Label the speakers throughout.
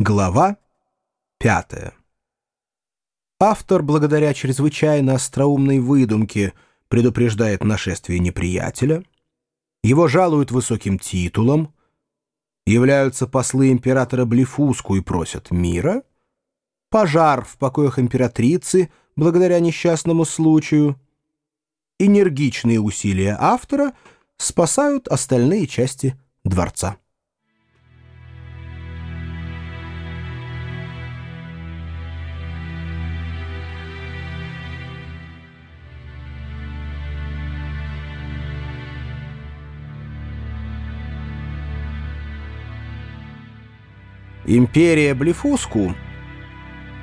Speaker 1: Глава пятая. Автор, благодаря чрезвычайно остроумной выдумке, предупреждает нашествие неприятеля, его жалуют высоким титулом, являются послы императора Блефуску и просят мира, пожар в покоях императрицы благодаря несчастному случаю, энергичные усилия автора спасают остальные части дворца. Империя Блефуску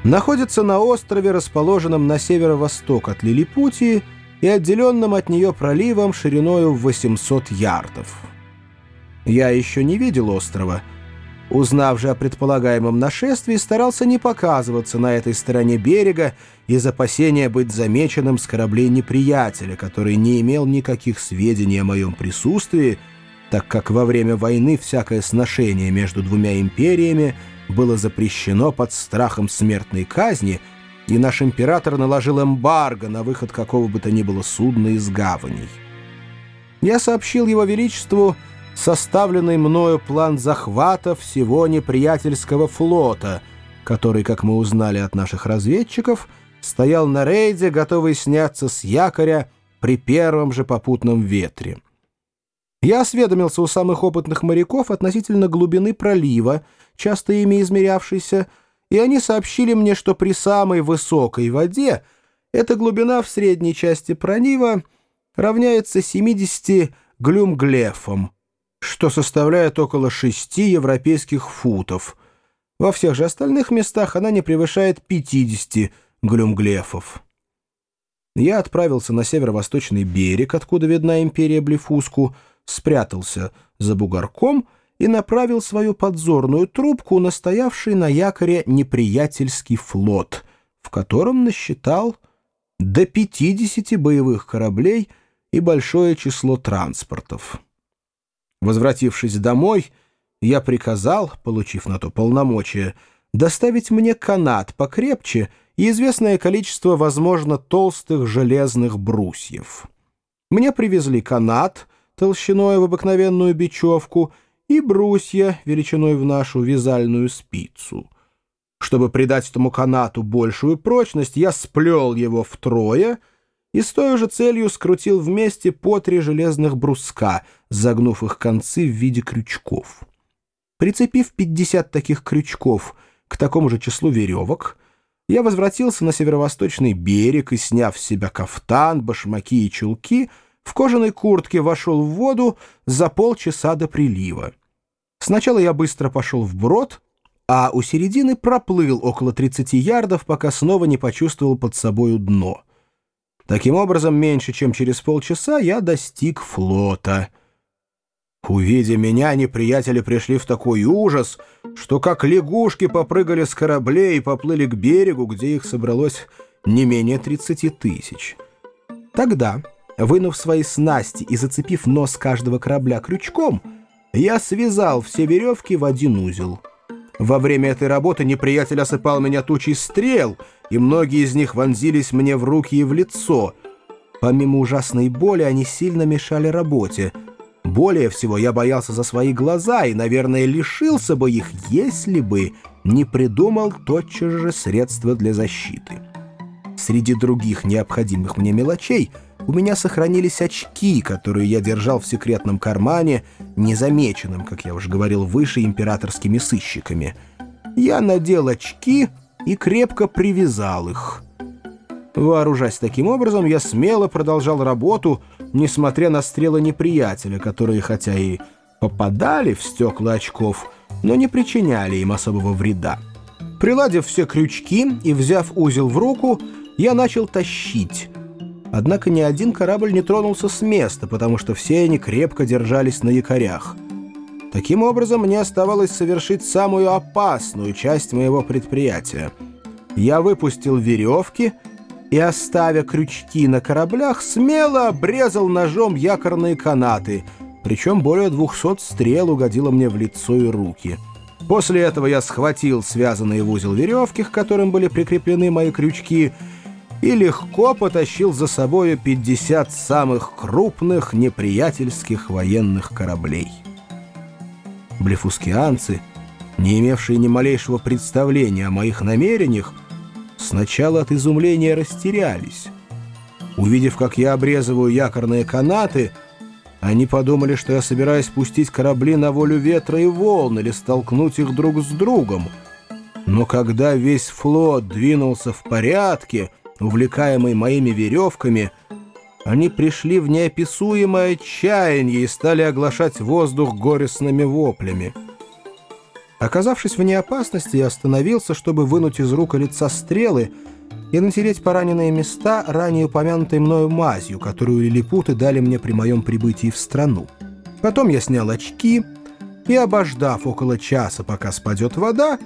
Speaker 1: находится на острове, расположенном на северо-восток от Лилипутии и отделенном от нее проливом шириною в 800 ярдов. Я еще не видел острова. Узнав же о предполагаемом нашествии, старался не показываться на этой стороне берега из опасения быть замеченным с кораблей неприятеля, который не имел никаких сведений о моем присутствии, так как во время войны всякое сношение между двумя империями было запрещено под страхом смертной казни, и наш император наложил эмбарго на выход какого бы то ни было судна из гаваней. Я сообщил его величеству составленный мною план захвата всего неприятельского флота, который, как мы узнали от наших разведчиков, стоял на рейде, готовый сняться с якоря при первом же попутном ветре. Я осведомился у самых опытных моряков относительно глубины пролива, часто ими измерявшейся, и они сообщили мне, что при самой высокой воде эта глубина в средней части пролива равняется 70 глюмглефам, что составляет около 6 европейских футов. Во всех же остальных местах она не превышает 50 глюмглефов. Я отправился на северо-восточный берег, откуда видна империя Блефуску, спрятался за бугорком и направил свою подзорную трубку на стоявший на якоре неприятельский флот, в котором насчитал до 50 боевых кораблей и большое число транспортов. Возвратившись домой, я приказал, получив на то полномочия, доставить мне канат покрепче и известное количество, возможно, толстых железных брусьев. Мне привезли канат — толщиной в обыкновенную бечевку и брусья величиной в нашу вязальную спицу. Чтобы придать этому канату большую прочность, я сплел его втрое и с той же целью скрутил вместе по три железных бруска, загнув их концы в виде крючков. Прицепив 50 таких крючков к такому же числу веревок, я возвратился на северо-восточный берег и, сняв с себя кафтан, башмаки и чулки, — в кожаной куртке вошел в воду за полчаса до прилива. Сначала я быстро пошел вброд, а у середины проплыл около 30 ярдов, пока снова не почувствовал под собою дно. Таким образом, меньше чем через полчаса я достиг флота. Увидя меня, неприятели пришли в такой ужас, что как лягушки попрыгали с кораблей и поплыли к берегу, где их собралось не менее 30 тысяч. Тогда... Вынув свои снасти и зацепив нос каждого корабля крючком, я связал все веревки в один узел. Во время этой работы неприятель осыпал меня тучей стрел, и многие из них вонзились мне в руки и в лицо. Помимо ужасной боли, они сильно мешали работе. Более всего я боялся за свои глаза и, наверное, лишился бы их, если бы не придумал тотчас же средства для защиты. Среди других необходимых мне мелочей — у меня сохранились очки, которые я держал в секретном кармане, незамеченным, как я уже говорил выше, императорскими сыщиками. Я надел очки и крепко привязал их. Вооружаясь таким образом, я смело продолжал работу, несмотря на стрелы неприятеля, которые хотя и попадали в стекла очков, но не причиняли им особого вреда. Приладив все крючки и взяв узел в руку, я начал тащить, Однако ни один корабль не тронулся с места, потому что все они крепко держались на якорях. Таким образом, мне оставалось совершить самую опасную часть моего предприятия. Я выпустил веревки и, оставя крючки на кораблях, смело обрезал ножом якорные канаты, причем более двухсот стрел угодило мне в лицо и руки. После этого я схватил связанные в узел веревки, к которым были прикреплены мои крючки, и легко потащил за собою 50 самых крупных неприятельских военных кораблей. Блефускианцы, не имевшие ни малейшего представления о моих намерениях, сначала от изумления растерялись. Увидев, как я обрезываю якорные канаты, они подумали, что я собираюсь пустить корабли на волю ветра и волн или столкнуть их друг с другом. Но когда весь флот двинулся в порядке, увлекаемый моими веревками, они пришли в неописуемое отчаяние и стали оглашать воздух горестными воплями. Оказавшись вне опасности, я остановился, чтобы вынуть из рук и лица стрелы и натереть пораненные места, ранее упомянутой мною мазью, которую лилипуты дали мне при моем прибытии в страну. Потом я снял очки и, обождав около часа, пока спадет вода,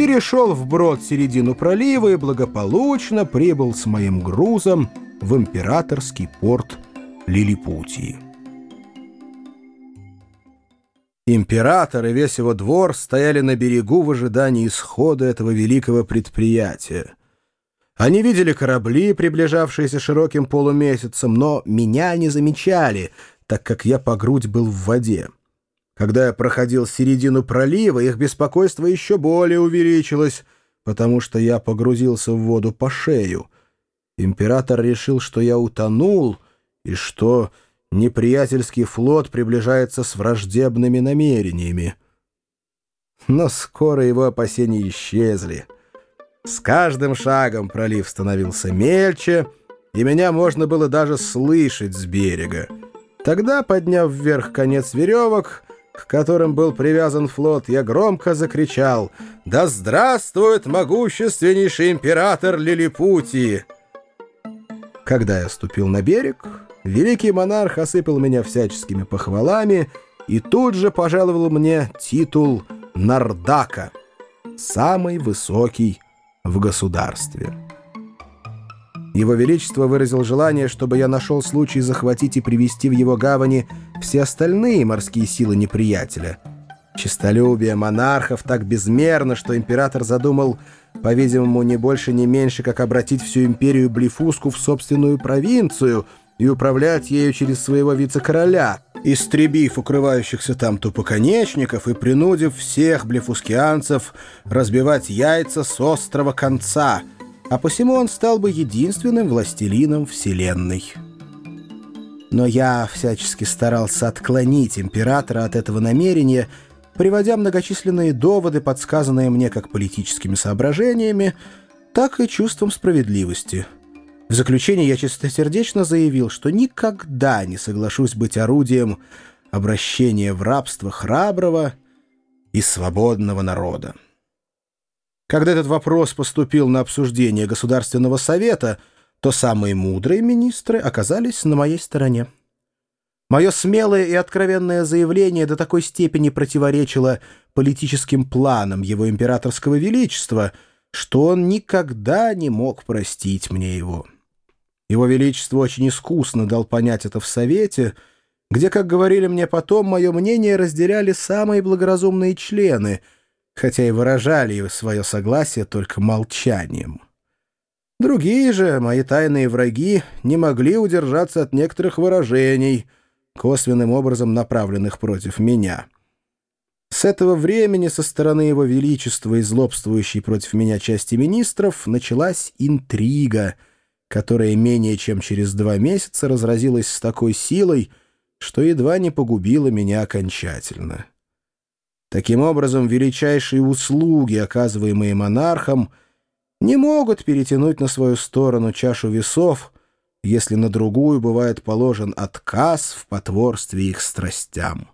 Speaker 1: перешел вброд середину пролива и благополучно прибыл с моим грузом в императорский порт Лилипутии. Император и весь его двор стояли на берегу в ожидании исхода этого великого предприятия. Они видели корабли, приближавшиеся широким полумесяцем, но меня не замечали, так как я по грудь был в воде. Когда я проходил середину пролива, их беспокойство еще более увеличилось, потому что я погрузился в воду по шею. Император решил, что я утонул, и что неприятельский флот приближается с враждебными намерениями. Но скоро его опасения исчезли — с каждым шагом пролив становился мельче, и меня можно было даже слышать с берега. Тогда, подняв вверх конец веревок, которым был привязан флот, я громко закричал «Да здравствует могущественнейший император Лилипутии!» Когда я ступил на берег, великий монарх осыпал меня всяческими похвалами и тут же пожаловал мне титул Нардака, самый высокий в государстве. Его Величество выразил желание, чтобы я нашел случай захватить и привести в его гавани все остальные морские силы неприятеля. Честолюбие монархов так безмерно, что император задумал, по-видимому, не больше, не меньше, как обратить всю империю Блифуску в собственную провинцию и управлять ею через своего вице-короля — истребив укрывающихся там тупоконечников и принудив всех блефускианцев разбивать яйца с острого конца, а посему он стал бы единственным властелином Вселенной. Но я всячески старался отклонить императора от этого намерения, приводя многочисленные доводы, подсказанные мне как политическими соображениями, так и чувством справедливости — в заключение я чистосердечно заявил, что никогда не соглашусь быть орудием обращения в рабство храброго и свободного народа. Когда этот вопрос поступил на обсуждение Государственного совета, то самые мудрые министры оказались на моей стороне. Мое смелое и откровенное заявление до такой степени противоречило политическим планам его императорского величества, что он никогда не мог простить мне его. Его Величество очень искусно дал понять это в Совете, где, как говорили мне потом, мое мнение разделяли самые благоразумные члены, хотя и выражали свое согласие только молчанием. Другие же, мои тайные враги, не могли удержаться от некоторых выражений, косвенным образом направленных против меня. С этого времени со стороны Его Величества и злобствующей против меня части министров началась интрига — которая менее чем через два месяца разразилась с такой силой, что едва не погубила меня окончательно. Таким образом, величайшие услуги, оказываемые монархам, не могут перетянуть на свою сторону чашу весов, если на другую бывает положен отказ в потворстве их страстям.